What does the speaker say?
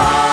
Oh.